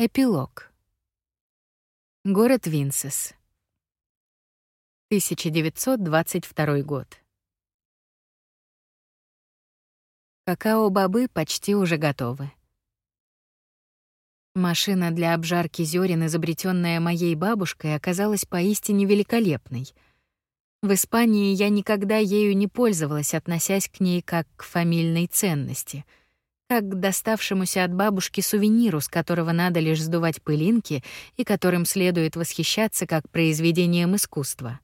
Эпилог. Город Винсес. 1922 год. Какао-бобы почти уже готовы. Машина для обжарки зерен, изобретенная моей бабушкой, оказалась поистине великолепной. В Испании я никогда ею не пользовалась, относясь к ней как к фамильной ценности — как к доставшемуся от бабушки сувениру, с которого надо лишь сдувать пылинки и которым следует восхищаться как произведением искусства.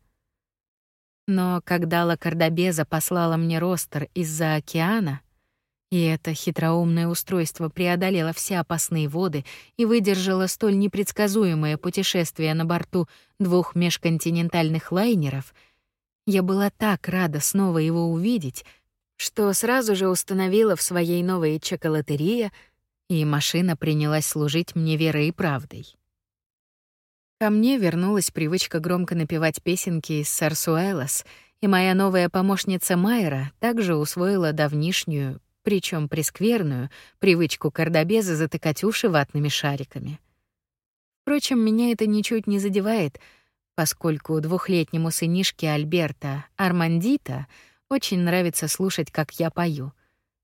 Но когда Ла Кардабеза послала мне ростер из-за океана, и это хитроумное устройство преодолело все опасные воды и выдержало столь непредсказуемое путешествие на борту двух межконтинентальных лайнеров, я была так рада снова его увидеть, что сразу же установила в своей новой чоколатерии, и машина принялась служить мне верой и правдой. Ко мне вернулась привычка громко напевать песенки из Сарсуэлос, и моя новая помощница Майра также усвоила давнишнюю, причем прескверную, привычку кардобеза затыкать уши ватными шариками. Впрочем, меня это ничуть не задевает, поскольку двухлетнему сынишке Альберта, Армандита, очень нравится слушать, как я пою,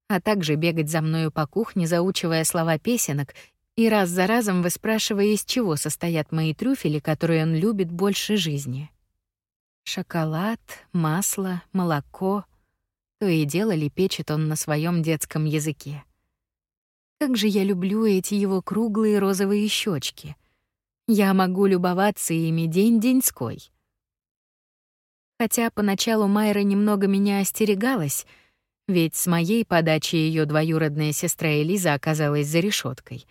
а также бегать за мною по кухне, заучивая слова песенок и раз за разом выспрашивая, из чего состоят мои трюфели, которые он любит больше жизни. Шоколад, масло, молоко. То и дело лепечет он на своем детском языке. Как же я люблю эти его круглые розовые щечки. Я могу любоваться ими день-деньской. Хотя поначалу Майра немного меня остерегалась, ведь с моей подачи ее двоюродная сестра Элиза оказалась за решеткой.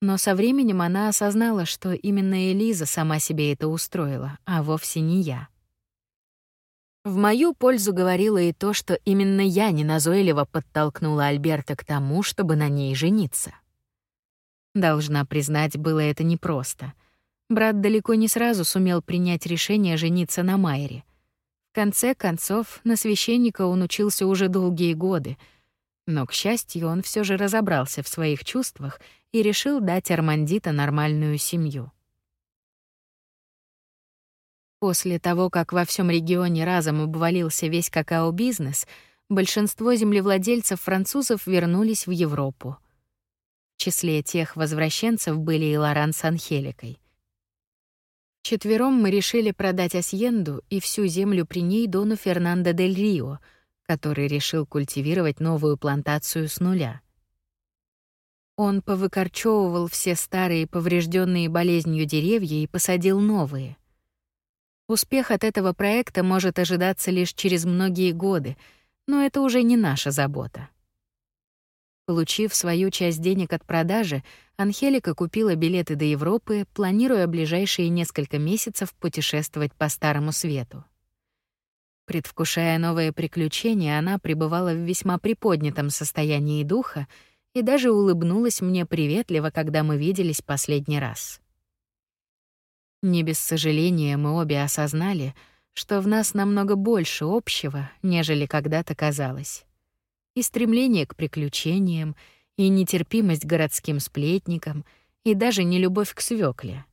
Но со временем она осознала, что именно Элиза сама себе это устроила, а вовсе не я. В мою пользу говорило и то, что именно я неназойливо подтолкнула Альберта к тому, чтобы на ней жениться. Должна признать, было это непросто. Брат далеко не сразу сумел принять решение жениться на Майре — конце концов, на священника он учился уже долгие годы, но, к счастью, он все же разобрался в своих чувствах и решил дать Армандита нормальную семью. После того, как во всем регионе разом обвалился весь какао-бизнес, большинство землевладельцев французов вернулись в Европу. В числе тех возвращенцев были и Лоран с Анхеликой. Четвером мы решили продать Асьенду и всю землю при ней Дону Фернандо дель Рио, который решил культивировать новую плантацию с нуля. Он повыкорчевывал все старые, поврежденные болезнью деревья и посадил новые. Успех от этого проекта может ожидаться лишь через многие годы, но это уже не наша забота. Получив свою часть денег от продажи, Анхелика купила билеты до Европы, планируя ближайшие несколько месяцев путешествовать по Старому Свету. Предвкушая новые приключения, она пребывала в весьма приподнятом состоянии духа и даже улыбнулась мне приветливо, когда мы виделись последний раз. Не без сожаления мы обе осознали, что в нас намного больше общего, нежели когда-то казалось и стремление к приключениям, и нетерпимость городским сплетникам, и даже нелюбовь к свёкле.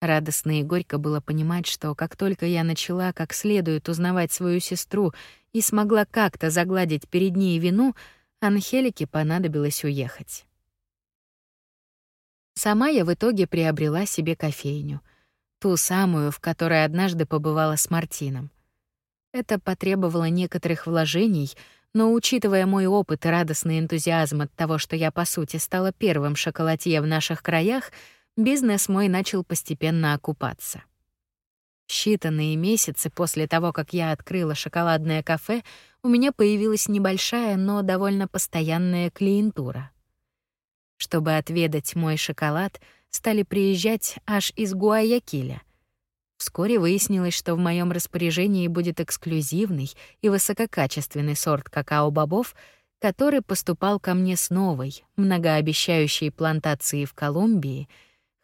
Радостно и горько было понимать, что как только я начала как следует узнавать свою сестру и смогла как-то загладить перед ней вину, Анхелике понадобилось уехать. Сама я в итоге приобрела себе кофейню, ту самую, в которой однажды побывала с Мартином. Это потребовало некоторых вложений, но учитывая мой опыт и радостный энтузиазм от того, что я, по сути, стала первым шоколадье в наших краях, бизнес мой начал постепенно окупаться. Считанные месяцы после того, как я открыла шоколадное кафе, у меня появилась небольшая, но довольно постоянная клиентура. Чтобы отведать мой шоколад, стали приезжать аж из Гуаякиля — Вскоре выяснилось, что в моем распоряжении будет эксклюзивный и высококачественный сорт какао-бобов, который поступал ко мне с новой, многообещающей плантацией в Колумбии,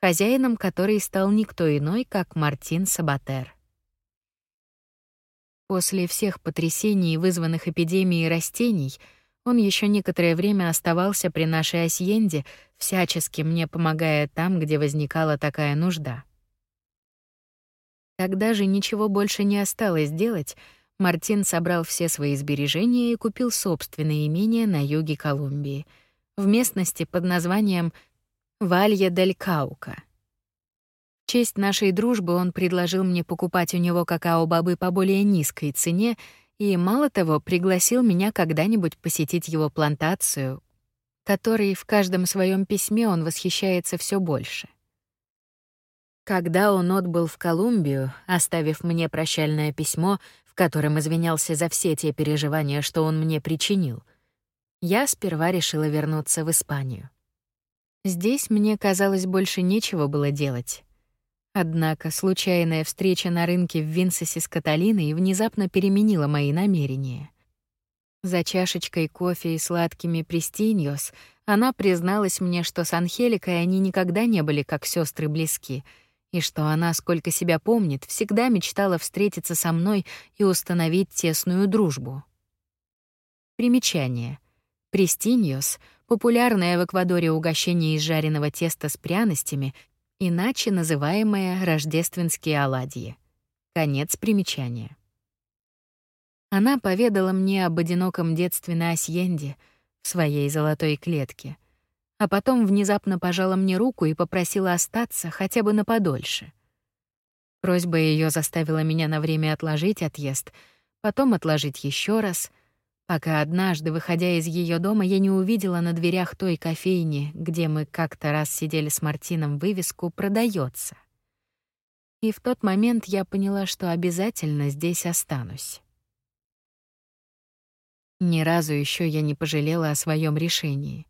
хозяином которой стал никто иной, как Мартин Сабатер. После всех потрясений, вызванных эпидемией растений, он еще некоторое время оставался при нашей асьенде, всячески мне помогая там, где возникала такая нужда. Когда же ничего больше не осталось делать, Мартин собрал все свои сбережения и купил собственное имение на юге Колумбии, в местности под названием Валья-дель-Каука. В честь нашей дружбы он предложил мне покупать у него какао-бобы по более низкой цене и, мало того, пригласил меня когда-нибудь посетить его плантацию, которой в каждом своем письме он восхищается все больше. Когда он отбыл в Колумбию, оставив мне прощальное письмо, в котором извинялся за все те переживания, что он мне причинил, я сперва решила вернуться в Испанию. Здесь мне казалось больше нечего было делать. Однако случайная встреча на рынке в Винсесе с Каталиной внезапно переменила мои намерения. За чашечкой кофе и сладкими престиньос она призналась мне, что с Анхеликой они никогда не были как сестры близки — и что она, сколько себя помнит, всегда мечтала встретиться со мной и установить тесную дружбу. Примечание. Престиньос — популярное в Эквадоре угощение из жареного теста с пряностями, иначе называемое рождественские оладьи. Конец примечания. Она поведала мне об одиноком детстве на Асьенде, в своей золотой клетке — а потом внезапно пожала мне руку и попросила остаться хотя бы на подольше. Просьба ее заставила меня на время отложить отъезд, потом отложить еще раз, пока однажды, выходя из ее дома, я не увидела на дверях той кофейни, где мы как-то раз сидели с Мартином, вывеску «Продается». И в тот момент я поняла, что обязательно здесь останусь. Ни разу еще я не пожалела о своем решении.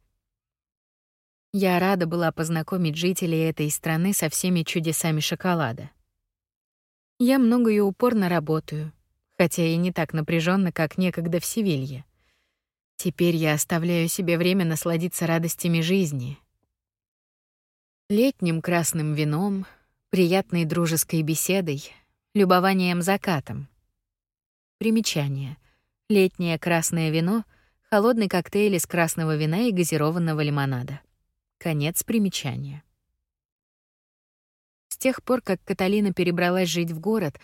Я рада была познакомить жителей этой страны со всеми чудесами шоколада. Я много и упорно работаю, хотя и не так напряженно, как некогда в Севилье. Теперь я оставляю себе время насладиться радостями жизни. Летним красным вином, приятной дружеской беседой, любованием закатом. Примечание. Летнее красное вино — холодный коктейль из красного вина и газированного лимонада. Конец примечания. С тех пор, как Каталина перебралась жить в город,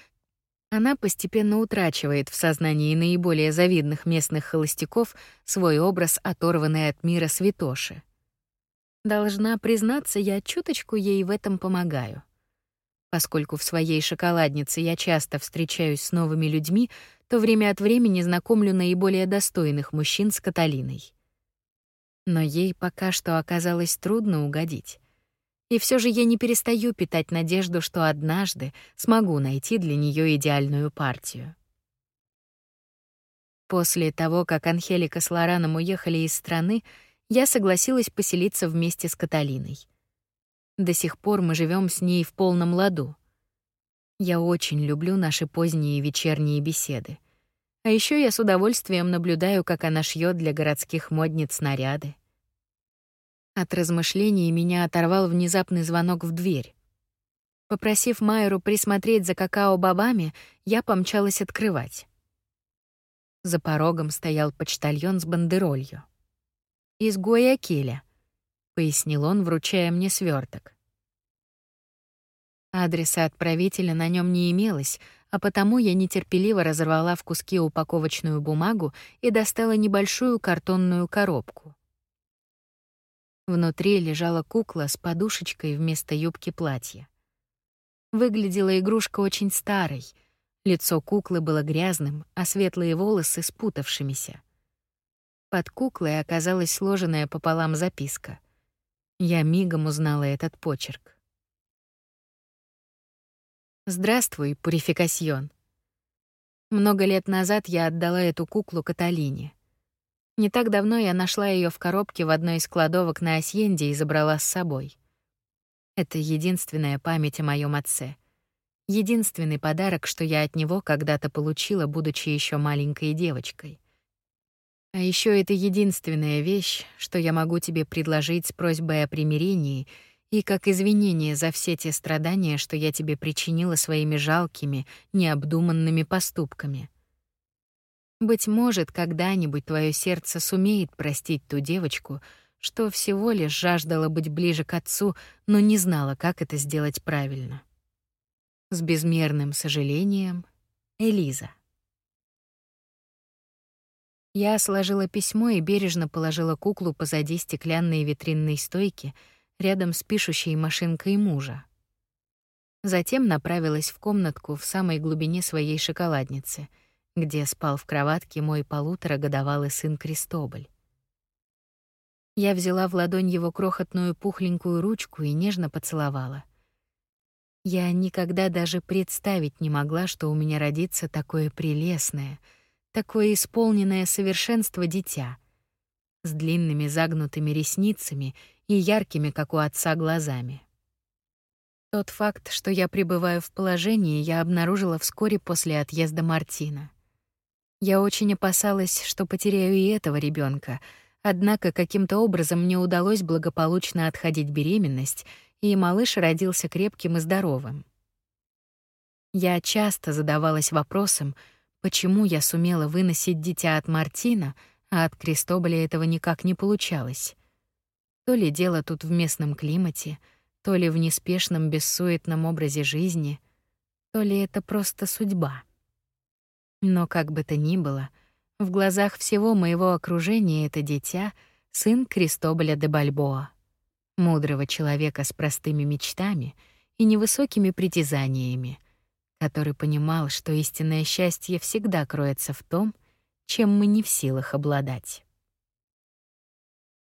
она постепенно утрачивает в сознании наиболее завидных местных холостяков свой образ, оторванный от мира святоши. Должна признаться, я чуточку ей в этом помогаю. Поскольку в своей шоколаднице я часто встречаюсь с новыми людьми, то время от времени знакомлю наиболее достойных мужчин с Каталиной но ей пока что оказалось трудно угодить. И все же я не перестаю питать надежду, что однажды смогу найти для нее идеальную партию. После того, как Анхелика с Лораном уехали из страны, я согласилась поселиться вместе с Каталиной. До сих пор мы живем с ней в полном ладу. Я очень люблю наши поздние вечерние беседы. А еще я с удовольствием наблюдаю, как она шьет для городских модниц наряды. От размышлений меня оторвал внезапный звонок в дверь. Попросив Майру присмотреть за какао-бобами, я помчалась открывать. За порогом стоял почтальон с бандеролью. «Из Гуаякиля», — пояснил он, вручая мне сверток. Адреса отправителя на нем не имелось, а потому я нетерпеливо разорвала в куски упаковочную бумагу и достала небольшую картонную коробку. Внутри лежала кукла с подушечкой вместо юбки платья. Выглядела игрушка очень старой. Лицо куклы было грязным, а светлые волосы спутавшимися. Под куклой оказалась сложенная пополам записка. Я мигом узнала этот почерк. Здравствуй, Пурификасьон. Много лет назад я отдала эту куклу Каталине. Не так давно я нашла ее в коробке в одной из кладовок на Асьенде и забрала с собой. Это единственная память о моем отце. Единственный подарок, что я от него когда-то получила, будучи еще маленькой девочкой. А еще это единственная вещь, что я могу тебе предложить с просьбой о примирении — и как извинение за все те страдания, что я тебе причинила своими жалкими, необдуманными поступками. Быть может, когда-нибудь твое сердце сумеет простить ту девочку, что всего лишь жаждала быть ближе к отцу, но не знала, как это сделать правильно. С безмерным сожалением, Элиза. Я сложила письмо и бережно положила куклу позади стеклянной витринной стойки рядом с пишущей машинкой мужа. Затем направилась в комнатку в самой глубине своей шоколадницы, где спал в кроватке мой полуторагодовалый сын Кристоболь. Я взяла в ладонь его крохотную пухленькую ручку и нежно поцеловала. Я никогда даже представить не могла, что у меня родится такое прелестное — такое исполненное совершенство дитя, с длинными загнутыми ресницами и яркими, как у отца, глазами. Тот факт, что я пребываю в положении, я обнаружила вскоре после отъезда Мартина. Я очень опасалась, что потеряю и этого ребенка, однако каким-то образом мне удалось благополучно отходить беременность, и малыш родился крепким и здоровым. Я часто задавалась вопросом, Почему я сумела выносить дитя от Мартина, а от Крестоболя этого никак не получалось? То ли дело тут в местном климате, то ли в неспешном бессуетном образе жизни, то ли это просто судьба. Но как бы то ни было, в глазах всего моего окружения это дитя — сын Крестоболя де Бальбоа, мудрого человека с простыми мечтами и невысокими притязаниями, который понимал, что истинное счастье всегда кроется в том, чем мы не в силах обладать.